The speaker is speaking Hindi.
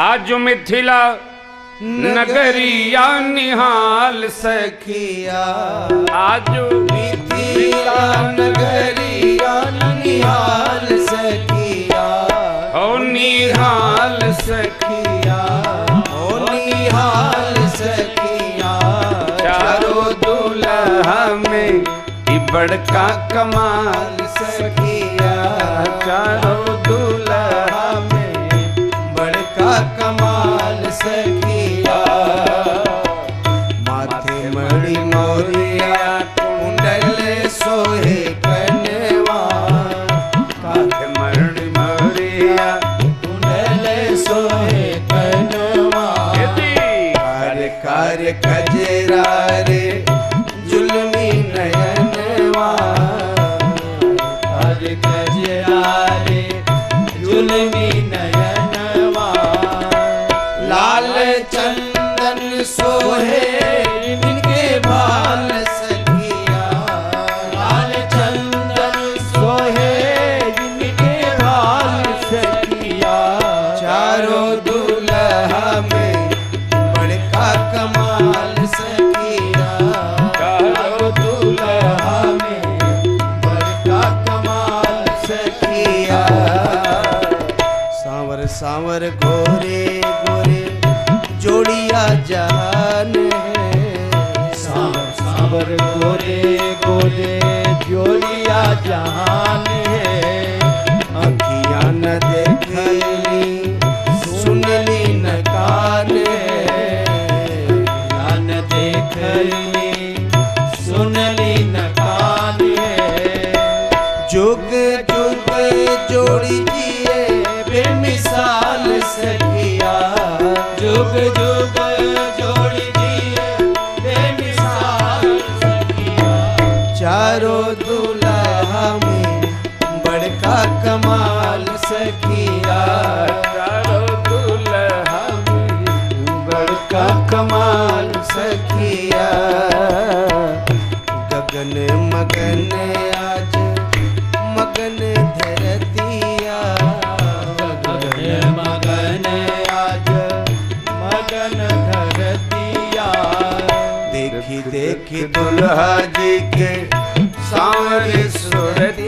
आज मिथिला नगरिया निहाल सखिया। आज मिथिला नगरिया निहाल सखिया। हो निहाल सखिया, ओ निहाल सखिया। चारों दुल्हा में बड़का कमाल सखिया। चारों दुल्हा कमाल सखिया माथे मणि मोरिया, कुंडल सोहे कनवा काहे मरण मरिया, कुंडल सोहे कनवा यदि कार्य कार्य खजरा रे जुलमी नयनवा। कार्य खजरा रे जुलमी सोहे इनके सखिया। लाल सखिया। चारों में बड़का कमाल सखिया। चारों में बड़का कमाल सखिया। सांवर सांवर गोरे सांवर गोरे गोरे जोड़िया जान है। न देखली सुनली न कान है। न देखली सुनली न कान है। जुग जुग जोड़ी जिए, बेमिसाल सखिया जुग जुग चारों दुल्हा में बड़का कमाल सखिया चारों दुल्हा में बड़का कमाल सखिया गगन मगन आज मगन धरतिया गगन मगन आज मगन धरतिया देखी देखी दुल्हा जी के सांवरे सुरतिया